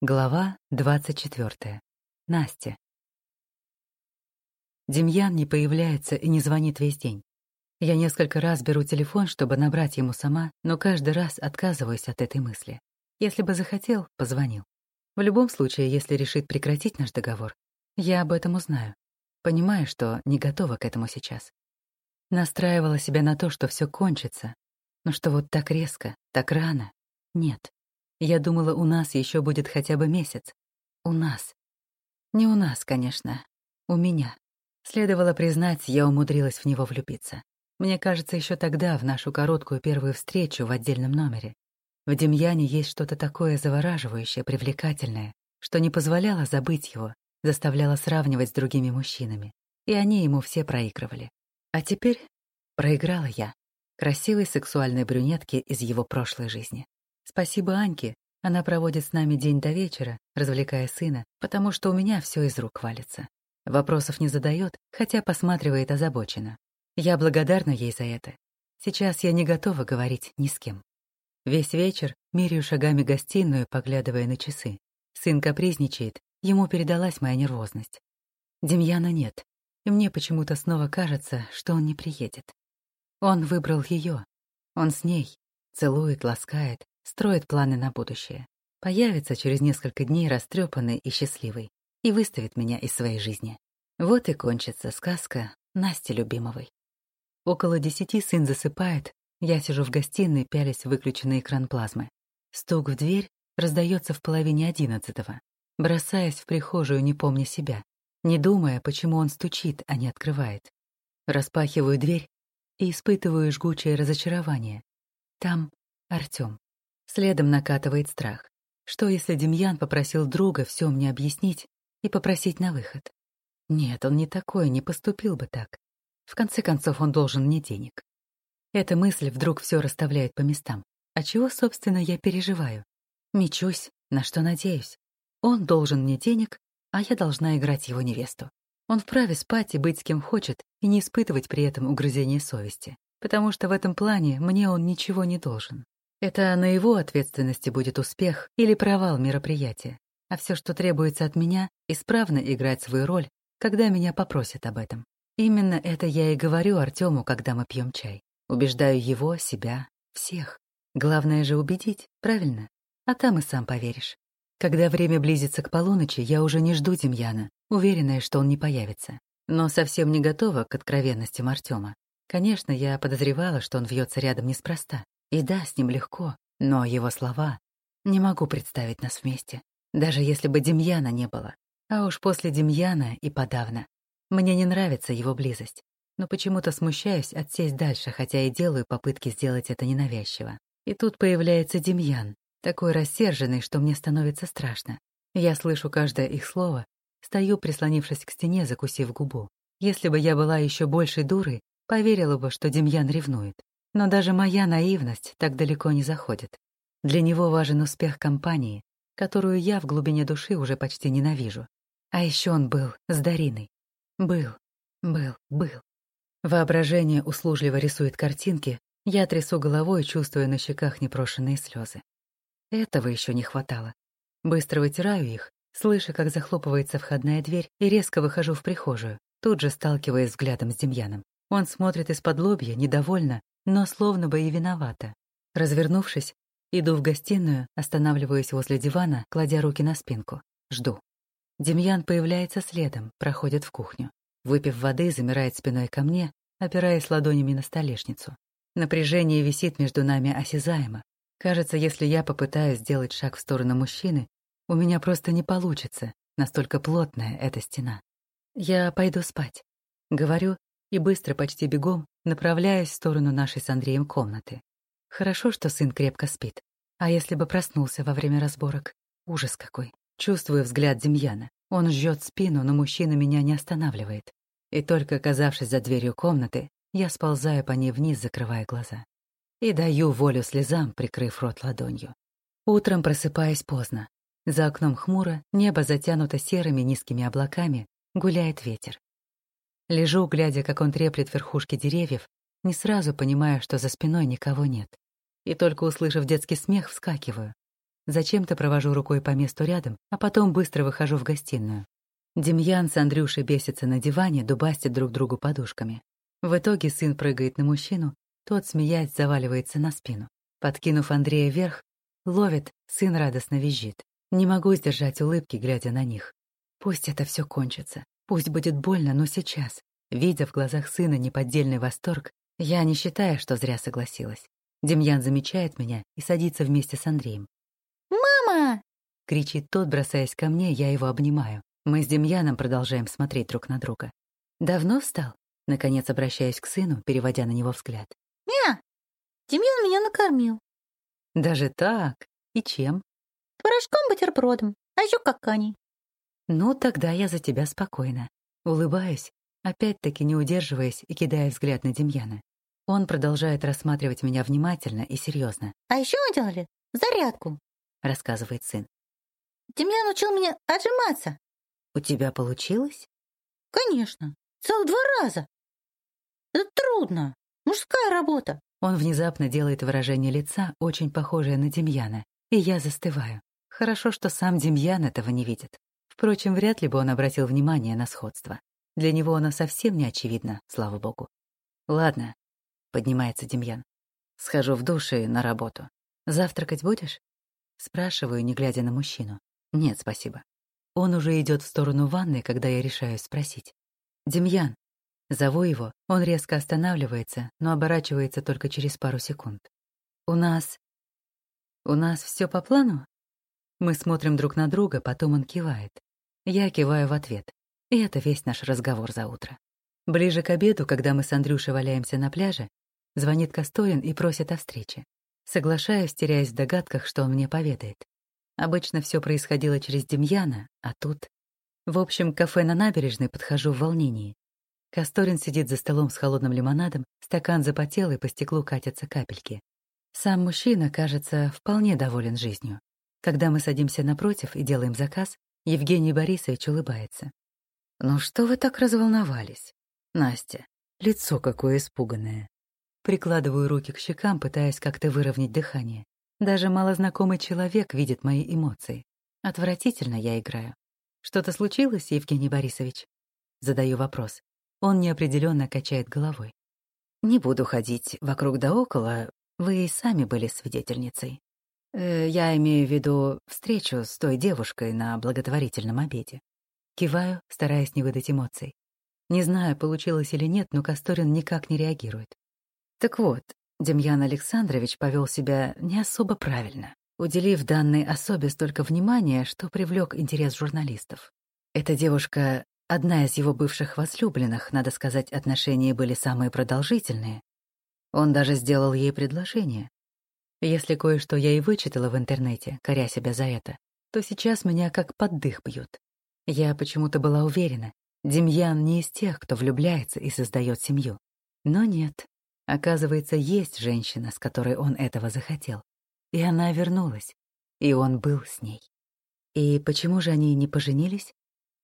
Глава 24. Настя. Демьян не появляется и не звонит весь день. Я несколько раз беру телефон, чтобы набрать ему сама, но каждый раз отказываюсь от этой мысли. Если бы захотел, позвонил. В любом случае, если решит прекратить наш договор, я об этом узнаю. Понимаю, что не готова к этому сейчас. Настраивала себя на то, что все кончится, но что вот так резко, так рано — нет. Я думала, у нас еще будет хотя бы месяц. У нас. Не у нас, конечно. У меня. Следовало признать, я умудрилась в него влюбиться. Мне кажется, еще тогда, в нашу короткую первую встречу в отдельном номере. В Демьяне есть что-то такое завораживающее, привлекательное, что не позволяло забыть его, заставляло сравнивать с другими мужчинами. И они ему все проигрывали. А теперь проиграла я, красивой сексуальной брюнетке из его прошлой жизни. Спасибо Аньке, она проводит с нами день до вечера, развлекая сына, потому что у меня все из рук валится. Вопросов не задает, хотя посматривает озабоченно. Я благодарна ей за это. Сейчас я не готова говорить ни с кем. Весь вечер меряю шагами гостиную, поглядывая на часы. Сын капризничает, ему передалась моя нервозность. Демьяна нет, и мне почему-то снова кажется, что он не приедет. Он выбрал ее. Он с ней. Целует, ласкает, строит планы на будущее. Появится через несколько дней растрепанный и счастливый и выставит меня из своей жизни. Вот и кончится сказка Насти Любимовой. Около десяти сын засыпает, я сижу в гостиной, пялясь в выключенный экран плазмы. Стук в дверь раздается в половине одиннадцатого, бросаясь в прихожую, не помня себя, не думая, почему он стучит, а не открывает. Распахиваю дверь и испытываю жгучее разочарование. Там Артём. Следом накатывает страх. Что, если Демьян попросил друга все мне объяснить и попросить на выход? Нет, он не такой, не поступил бы так. В конце концов, он должен мне денег. Эта мысль вдруг все расставляет по местам. А чего, собственно, я переживаю? Мечусь, на что надеюсь. Он должен мне денег, а я должна играть его невесту. Он вправе спать и быть с кем хочет, и не испытывать при этом угрызения совести, потому что в этом плане мне он ничего не должен. Это на его ответственности будет успех или провал мероприятия. А все, что требуется от меня, исправно играть свою роль, когда меня попросят об этом. Именно это я и говорю Артему, когда мы пьем чай. Убеждаю его, себя, всех. Главное же убедить, правильно? А там и сам поверишь. Когда время близится к полуночи, я уже не жду Демьяна, уверенная, что он не появится. Но совсем не готова к откровенностям Артема. Конечно, я подозревала, что он вьется рядом неспроста. И да, с ним легко, но его слова... Не могу представить нас вместе, даже если бы Демьяна не было. А уж после Демьяна и подавно. Мне не нравится его близость, но почему-то смущаюсь отсесть дальше, хотя и делаю попытки сделать это ненавязчиво. И тут появляется Демьян, такой рассерженный, что мне становится страшно. Я слышу каждое их слово, стою, прислонившись к стене, закусив губу. Если бы я была еще большей дурой, поверила бы, что Демьян ревнует. Но даже моя наивность так далеко не заходит. Для него важен успех компании, которую я в глубине души уже почти ненавижу. А еще он был с Дариной. Был, был, был. Воображение услужливо рисует картинки, я трясу головой, чувствуя на щеках непрошенные слезы. Этого еще не хватало. Быстро вытираю их, слыша, как захлопывается входная дверь, и резко выхожу в прихожую, тут же сталкиваясь взглядом с Демьяном. Он смотрит из-под лобья, недовольно, но словно бы и виновата. Развернувшись, иду в гостиную, останавливаюсь возле дивана, кладя руки на спинку. Жду. Демьян появляется следом, проходит в кухню. Выпив воды, замирает спиной ко мне, опираясь ладонями на столешницу. Напряжение висит между нами осязаемо. Кажется, если я попытаюсь сделать шаг в сторону мужчины, у меня просто не получится, настолько плотная эта стена. Я пойду спать. Говорю и быстро, почти бегом, направляясь в сторону нашей с Андреем комнаты. Хорошо, что сын крепко спит. А если бы проснулся во время разборок? Ужас какой. Чувствую взгляд Демьяна. Он жжет спину, но мужчина меня не останавливает. И только оказавшись за дверью комнаты, я сползаю по ней вниз, закрывая глаза. И даю волю слезам, прикрыв рот ладонью. Утром просыпаюсь поздно. За окном хмуро, небо затянуто серыми низкими облаками, гуляет ветер. Лежу, глядя, как он треплет верхушки деревьев, не сразу понимая, что за спиной никого нет. И только услышав детский смех, вскакиваю. Зачем-то провожу рукой по месту рядом, а потом быстро выхожу в гостиную. Демьян с Андрюшей бесятся на диване, дубастят друг другу подушками. В итоге сын прыгает на мужчину, тот, смеясь, заваливается на спину. Подкинув Андрея вверх, ловит, сын радостно визжит. Не могу сдержать улыбки, глядя на них. Пусть это все кончится. Пусть будет больно, но сейчас, видя в глазах сына неподдельный восторг, я не считаю, что зря согласилась. Демьян замечает меня и садится вместе с Андреем. «Мама!» — кричит тот, бросаясь ко мне, я его обнимаю. Мы с Демьяном продолжаем смотреть друг на друга. «Давно встал?» Наконец обращаюсь к сыну, переводя на него взгляд. «Не, Демьян меня накормил». «Даже так? И чем?» «Порошком-бутербродом, а еще каканей». «Ну, тогда я за тебя спокойно». Улыбаюсь, опять-таки не удерживаясь и кидая взгляд на Демьяна. Он продолжает рассматривать меня внимательно и серьезно. «А еще мы делали зарядку», — рассказывает сын. «Демьян учил меня отжиматься». «У тебя получилось?» «Конечно. Целых два раза. Это трудно. Мужская работа». Он внезапно делает выражение лица, очень похожее на Демьяна, и я застываю. Хорошо, что сам Демьян этого не видит. Впрочем, вряд ли бы он обратил внимание на сходство. Для него оно совсем не очевидно, слава богу. «Ладно», — поднимается Демьян. «Схожу в душ и на работу. Завтракать будешь?» Спрашиваю, не глядя на мужчину. «Нет, спасибо». Он уже идет в сторону ванной, когда я решаюсь спросить. «Демьян». Зову его, он резко останавливается, но оборачивается только через пару секунд. «У нас... у нас все по плану?» Мы смотрим друг на друга, потом он кивает. Я киваю в ответ. И это весь наш разговор за утро. Ближе к обеду, когда мы с Андрюшей валяемся на пляже, звонит Косторин и просит о встрече. Соглашаюсь, теряясь в догадках, что он мне поведает. Обычно все происходило через Демьяна, а тут... В общем, кафе на набережной подхожу в волнении. Косторин сидит за столом с холодным лимонадом, стакан запотел, и по стеклу катятся капельки. Сам мужчина, кажется, вполне доволен жизнью. Когда мы садимся напротив и делаем заказ, Евгений Борисович улыбается. «Ну что вы так разволновались? Настя, лицо какое испуганное». Прикладываю руки к щекам, пытаясь как-то выровнять дыхание. Даже малознакомый человек видит мои эмоции. Отвратительно я играю. Что-то случилось, Евгений Борисович? Задаю вопрос. Он неопределенно качает головой. Не буду ходить вокруг да около, вы и сами были свидетельницей. Э, я имею в виду встречу с той девушкой на благотворительном обеде. Киваю, стараясь не выдать эмоций. Не знаю, получилось или нет, но Касторин никак не реагирует. Так вот, Демьян Александрович повел себя не особо правильно, уделив данной особе столько внимания, что привлек интерес журналистов. Эта девушка — одна из его бывших возлюбленных, надо сказать, отношения были самые продолжительные. Он даже сделал ей предложение. Если кое-что я и вычитала в интернете, коря себя за это, то сейчас меня как под дых бьют. Я почему-то была уверена, Демьян не из тех, кто влюбляется и создает семью. Но нет. Оказывается, есть женщина, с которой он этого захотел. И она вернулась. И он был с ней. И почему же они не поженились?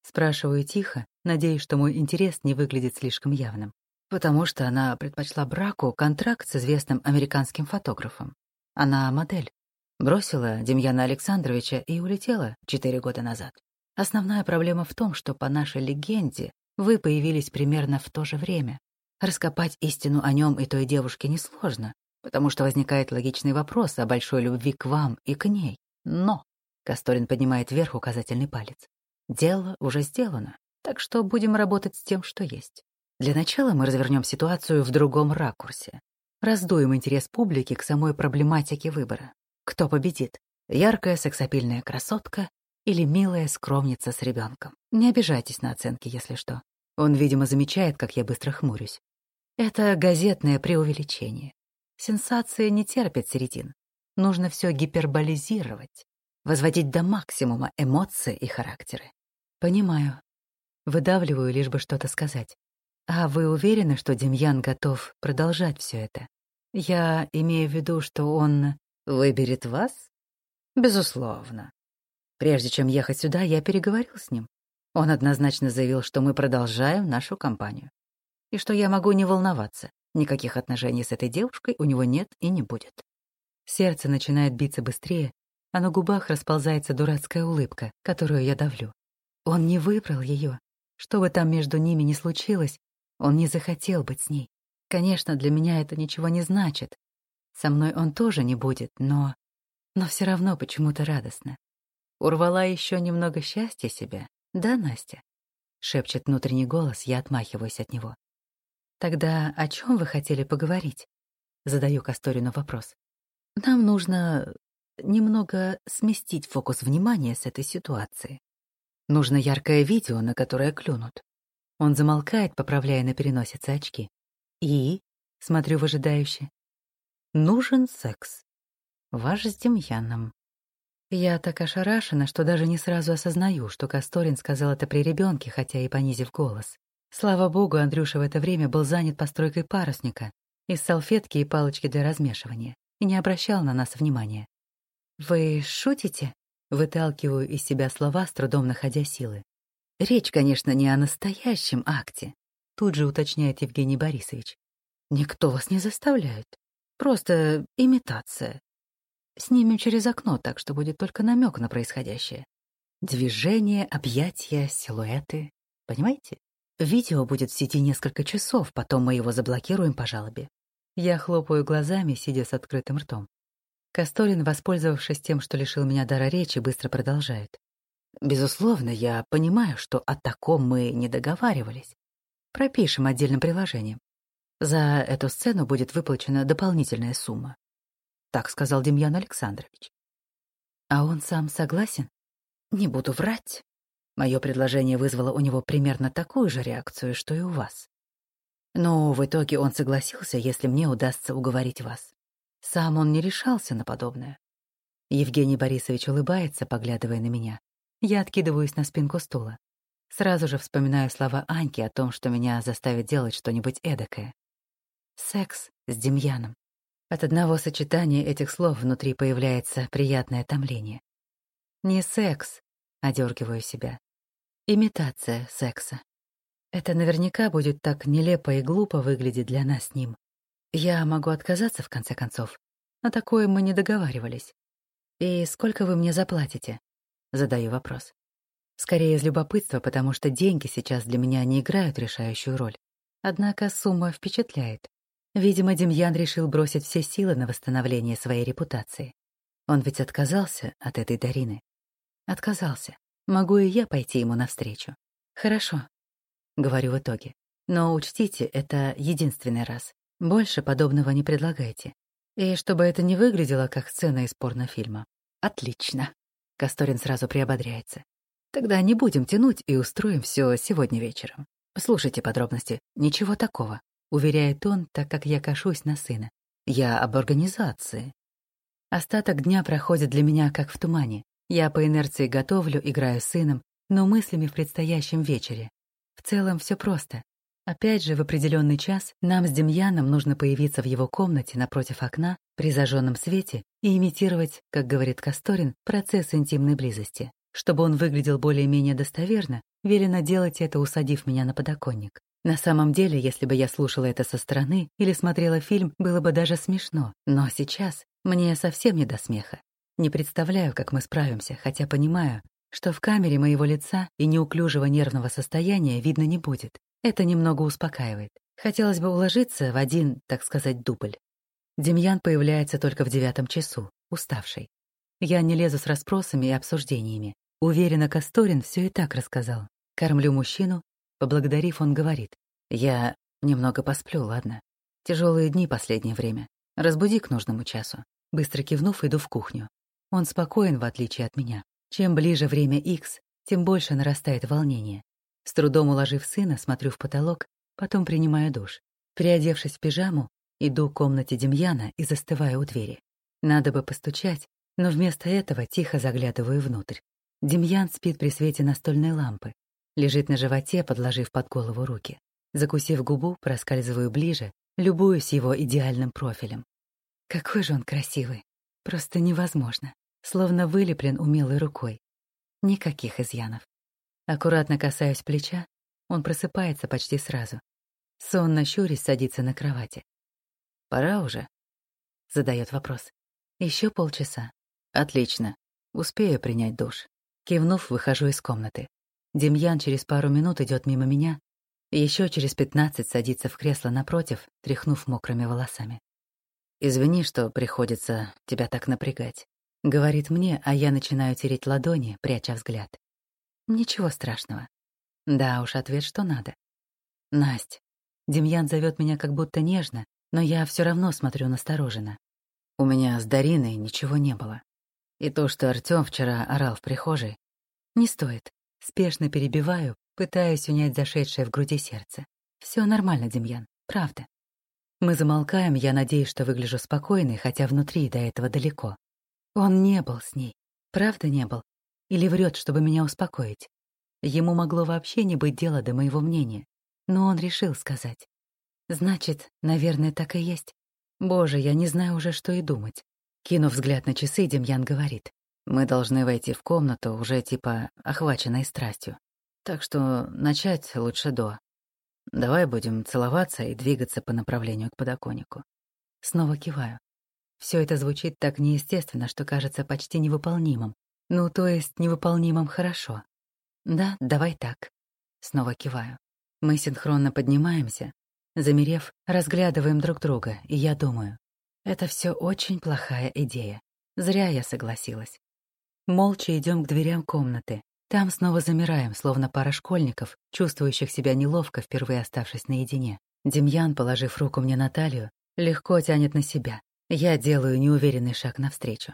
Спрашиваю тихо, надеясь, что мой интерес не выглядит слишком явным. Потому что она предпочла браку контракт с известным американским фотографом. Она модель. Бросила Демьяна Александровича и улетела четыре года назад. Основная проблема в том, что по нашей легенде вы появились примерно в то же время. Раскопать истину о нем и той девушке несложно, потому что возникает логичный вопрос о большой любви к вам и к ней. Но Касторин поднимает вверх указательный палец. Дело уже сделано, так что будем работать с тем, что есть. Для начала мы развернем ситуацию в другом ракурсе. Раздуем интерес публики к самой проблематике выбора. Кто победит? Яркая сексапильная красотка или милая скромница с ребенком? Не обижайтесь на оценки, если что. Он, видимо, замечает, как я быстро хмурюсь. Это газетное преувеличение. Сенсация не терпит середин. Нужно все гиперболизировать, возводить до максимума эмоции и характеры. Понимаю. Выдавливаю, лишь бы что-то сказать. А вы уверены, что Демьян готов продолжать все это? Я имею в виду, что он выберет вас? Безусловно. Прежде чем ехать сюда, я переговорил с ним. Он однозначно заявил, что мы продолжаем нашу кампанию. И что я могу не волноваться. Никаких отношений с этой девушкой у него нет и не будет. Сердце начинает биться быстрее, а на губах расползается дурацкая улыбка, которую я давлю. Он не выбрал ее. Что бы там между ними ни случилось, он не захотел быть с ней. Конечно, для меня это ничего не значит. Со мной он тоже не будет, но... Но все равно почему-то радостно. Урвала еще немного счастья себе, да, Настя? Шепчет внутренний голос, я отмахиваюсь от него. Тогда о чем вы хотели поговорить? Задаю Касторину вопрос. Нам нужно немного сместить фокус внимания с этой ситуации. Нужно яркое видео, на которое клюнут. Он замолкает, поправляя на переносице очки. И, смотрю выжидающе, нужен секс. Ваш с Демьяном. Я так ошарашена, что даже не сразу осознаю, что Касторин сказал это при ребенке, хотя и понизив голос. Слава богу, Андрюша в это время был занят постройкой парусника из салфетки и палочки для размешивания и не обращал на нас внимания. «Вы шутите?» Выталкиваю из себя слова, с трудом находя силы. Речь, конечно, не о настоящем акте, тут же уточняет Евгений Борисович. Никто вас не заставляет. Просто имитация. Снимем через окно, так что будет только намек на происходящее. Движение, объятия, силуэты. Понимаете? Видео будет в сети несколько часов, потом мы его заблокируем по жалобе. Я хлопаю глазами, сидя с открытым ртом. Касторин, воспользовавшись тем, что лишил меня дара речи, быстро продолжает. «Безусловно, я понимаю, что о таком мы не договаривались. Пропишем отдельным приложением. За эту сцену будет выплачена дополнительная сумма». Так сказал Демьян Александрович. А он сам согласен? Не буду врать. Мое предложение вызвало у него примерно такую же реакцию, что и у вас. Но в итоге он согласился, если мне удастся уговорить вас. Сам он не решался на подобное. Евгений Борисович улыбается, поглядывая на меня. Я откидываюсь на спинку стула. Сразу же вспоминаю слова Аньки о том, что меня заставит делать что-нибудь эдакое. Секс с Демьяном. От одного сочетания этих слов внутри появляется приятное томление. Не секс, одергиваю себя. Имитация секса. Это наверняка будет так нелепо и глупо выглядеть для нас с ним. Я могу отказаться, в конце концов. На такое мы не договаривались. И сколько вы мне заплатите? Задаю вопрос. Скорее из любопытства, потому что деньги сейчас для меня не играют решающую роль. Однако сумма впечатляет. Видимо, Демьян решил бросить все силы на восстановление своей репутации. Он ведь отказался от этой Дарины. Отказался. Могу и я пойти ему навстречу. Хорошо, говорю в итоге. Но учтите, это единственный раз. Больше подобного не предлагайте. И чтобы это не выглядело как сцена из порнофильма. Отлично. Касторин сразу приободряется. Тогда не будем тянуть и устроим все сегодня вечером. Слушайте подробности. Ничего такого, уверяет он, так как я кашусь на сына. Я об организации. Остаток дня проходит для меня как в тумане. Я по инерции готовлю, играю с сыном, но мыслями в предстоящем вечере. В целом все просто. Опять же, в определенный час нам с Демьяном нужно появиться в его комнате напротив окна при зажженном свете и имитировать, как говорит Касторин, процесс интимной близости. Чтобы он выглядел более-менее достоверно, велено делать это, усадив меня на подоконник. На самом деле, если бы я слушала это со стороны или смотрела фильм, было бы даже смешно. Но сейчас мне совсем не до смеха. Не представляю, как мы справимся, хотя понимаю, что в камере моего лица и неуклюжего нервного состояния видно не будет. Это немного успокаивает. Хотелось бы уложиться в один, так сказать, дубль. Демьян появляется только в девятом часу, уставший. Я не лезу с расспросами и обсуждениями. Уверена, Касторин все и так рассказал. Кормлю мужчину. Поблагодарив, он говорит. Я немного посплю, ладно? Тяжелые дни последнее время. Разбуди к нужному часу. Быстро кивнув, иду в кухню. Он спокоен, в отличие от меня. Чем ближе время X, тем больше нарастает волнение. С трудом уложив сына, смотрю в потолок, потом принимаю душ. Приодевшись в пижаму, иду к комнате Демьяна и застываю у двери. Надо бы постучать, но вместо этого тихо заглядываю внутрь. Демьян спит при свете настольной лампы. Лежит на животе, подложив под голову руки. Закусив губу, проскальзываю ближе, любуюсь его идеальным профилем. Какой же он красивый. Просто невозможно. Словно вылеплен умелой рукой. Никаких изъянов. Аккуратно касаюсь плеча, он просыпается почти сразу. Сонно щурясь садится на кровати. «Пора уже?» — задает вопрос. Еще полчаса. Отлично. Успею принять душ. Кивнув, выхожу из комнаты. Демьян через пару минут идет мимо меня, еще через пятнадцать садится в кресло напротив, тряхнув мокрыми волосами. «Извини, что приходится тебя так напрягать», — говорит мне, а я начинаю тереть ладони, пряча взгляд. Ничего страшного. Да уж, ответ что надо. Насть. Демьян зовет меня как будто нежно, но я все равно смотрю настороженно. У меня с Дариной ничего не было. И то, что Артём вчера орал в прихожей, не стоит. Спешно перебиваю, пытаясь унять зашедшее в груди сердце. Все нормально, Демьян, правда. Мы замолкаем, я надеюсь, что выгляжу спокойной, хотя внутри до этого далеко. Он не был с ней. Правда не был? Или врет, чтобы меня успокоить? Ему могло вообще не быть дела до моего мнения. Но он решил сказать. Значит, наверное, так и есть. Боже, я не знаю уже, что и думать. Кинув взгляд на часы, Демьян говорит. Мы должны войти в комнату, уже типа охваченной страстью. Так что начать лучше до. Давай будем целоваться и двигаться по направлению к подоконнику. Снова киваю. Все это звучит так неестественно, что кажется почти невыполнимым. Ну, то есть невыполнимым хорошо. Да, давай так. Снова киваю. Мы синхронно поднимаемся, замерев, разглядываем друг друга, и я думаю, это все очень плохая идея. Зря я согласилась. Молча идем к дверям комнаты. Там снова замираем, словно пара школьников, чувствующих себя неловко, впервые оставшись наедине. Демьян, положив руку мне на талию, легко тянет на себя. Я делаю неуверенный шаг навстречу.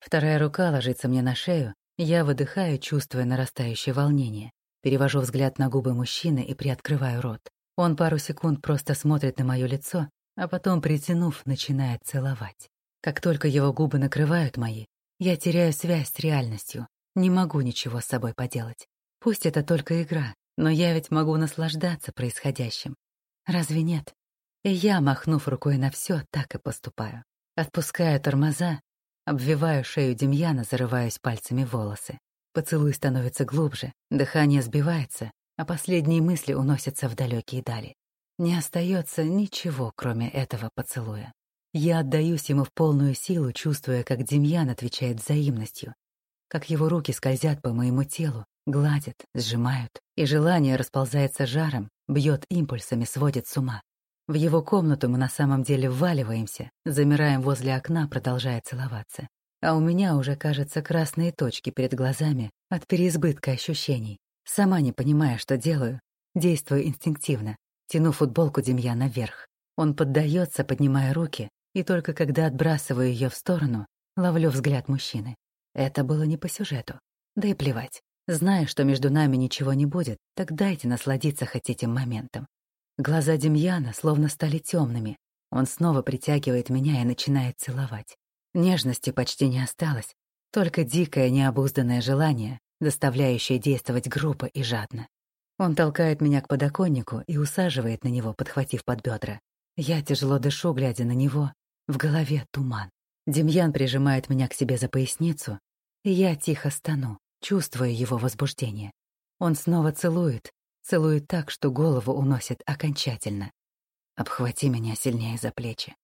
Вторая рука ложится мне на шею, я выдыхаю, чувствуя нарастающее волнение. Перевожу взгляд на губы мужчины и приоткрываю рот. Он пару секунд просто смотрит на мое лицо, а потом, притянув, начинает целовать. Как только его губы накрывают мои, я теряю связь с реальностью, не могу ничего с собой поделать. Пусть это только игра, но я ведь могу наслаждаться происходящим. Разве нет? И я, махнув рукой на все, так и поступаю. Отпускаю тормоза, обвиваю шею Демьяна, зарываюсь пальцами в волосы. Поцелуй становится глубже, дыхание сбивается, а последние мысли уносятся в далекие дали. Не остается ничего, кроме этого поцелуя. Я отдаюсь ему в полную силу, чувствуя, как Демьян отвечает взаимностью, как его руки скользят по моему телу, гладят, сжимают, и желание расползается жаром, бьет импульсами, сводит с ума. В его комнату мы на самом деле вваливаемся, замираем возле окна, продолжая целоваться. А у меня уже, кажется, красные точки перед глазами от переизбытка ощущений. Сама не понимая, что делаю, действую инстинктивно, тяну футболку Демьяна вверх. Он поддается, поднимая руки, и только когда отбрасываю ее в сторону, ловлю взгляд мужчины. Это было не по сюжету. Да и плевать. Зная, что между нами ничего не будет, так дайте насладиться хоть этим моментом. Глаза Демьяна словно стали темными. Он снова притягивает меня и начинает целовать. Нежности почти не осталось, только дикое необузданное желание, заставляющее действовать грубо и жадно. Он толкает меня к подоконнику и усаживает на него, подхватив под бедра. Я тяжело дышу, глядя на него, в голове туман. Демьян прижимает меня к себе за поясницу, я тихо стану, чувствуя его возбуждение. Он снова целует, целует так, что голову уносит окончательно. «Обхвати меня сильнее за плечи».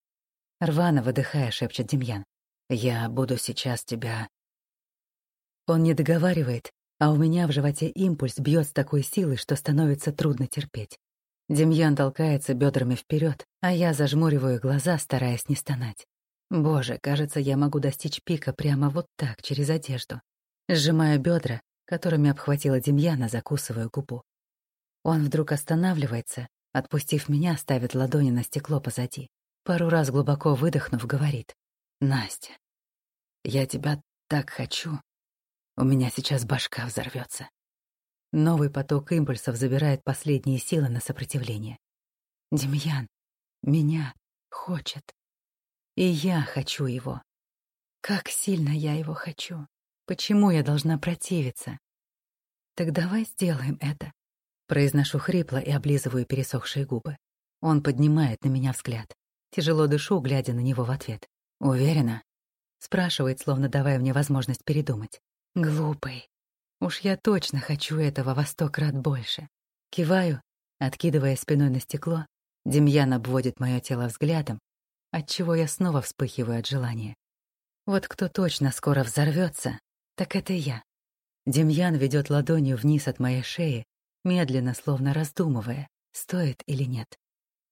Рвано выдыхая, шепчет Демьян. «Я буду сейчас тебя...» Он не договаривает, а у меня в животе импульс бьет с такой силой, что становится трудно терпеть. Демьян толкается бедрами вперед, а я зажмуриваю глаза, стараясь не стонать. Боже, кажется, я могу достичь пика прямо вот так, через одежду. Сжимаю бедра, которыми обхватила Демьяна, закусываю губу. Он вдруг останавливается, отпустив меня, ставит ладони на стекло позади. Пару раз глубоко выдохнув, говорит. «Настя, я тебя так хочу. У меня сейчас башка взорвется. Новый поток импульсов забирает последние силы на сопротивление. Демьян меня хочет. И я хочу его. Как сильно я его хочу. Почему я должна противиться? Так давай сделаем это. Произношу хрипло и облизываю пересохшие губы. Он поднимает на меня взгляд. Тяжело дышу, глядя на него в ответ. «Уверена?» Спрашивает, словно давая мне возможность передумать. «Глупый. Уж я точно хочу этого во сто крат больше. Киваю, откидывая спиной на стекло. Демьян обводит мое тело взглядом, отчего я снова вспыхиваю от желания. Вот кто точно скоро взорвется, Так это я. Демьян ведет ладонью вниз от моей шеи, медленно, словно раздумывая, стоит или нет.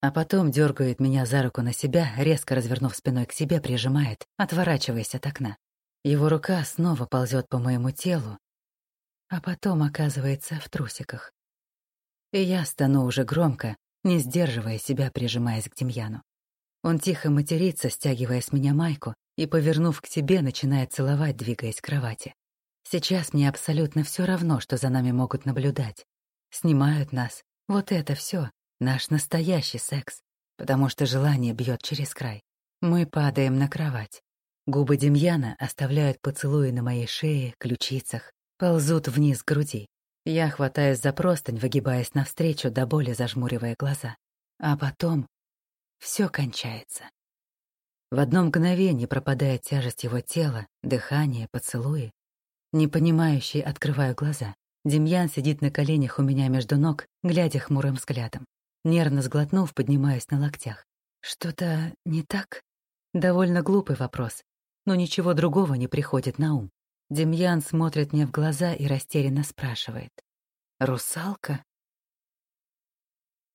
А потом дергает меня за руку на себя, резко развернув спиной к себе, прижимает, отворачиваясь от окна. Его рука снова ползет по моему телу, а потом оказывается в трусиках. И я стану уже громко, не сдерживая себя, прижимаясь к Демьяну. Он тихо матерится, стягивая с меня майку, и, повернув к себе, начинает целовать, двигаясь к кровати. Сейчас мне абсолютно все равно, что за нами могут наблюдать. Снимают нас. Вот это все наш настоящий секс, потому что желание бьет через край. Мы падаем на кровать. Губы Демьяна оставляют поцелуи на моей шее, ключицах, ползут вниз груди. Я хватаюсь за простынь, выгибаясь навстречу, до боли зажмуривая глаза. А потом все кончается. В одно мгновение пропадает тяжесть его тела, дыхание, поцелуи. Непонимающий открываю глаза. Демьян сидит на коленях у меня между ног, глядя хмурым взглядом. Нервно сглотнув, поднимаюсь на локтях. Что-то не так? Довольно глупый вопрос, но ничего другого не приходит на ум. Демьян смотрит мне в глаза и растерянно спрашивает. «Русалка?»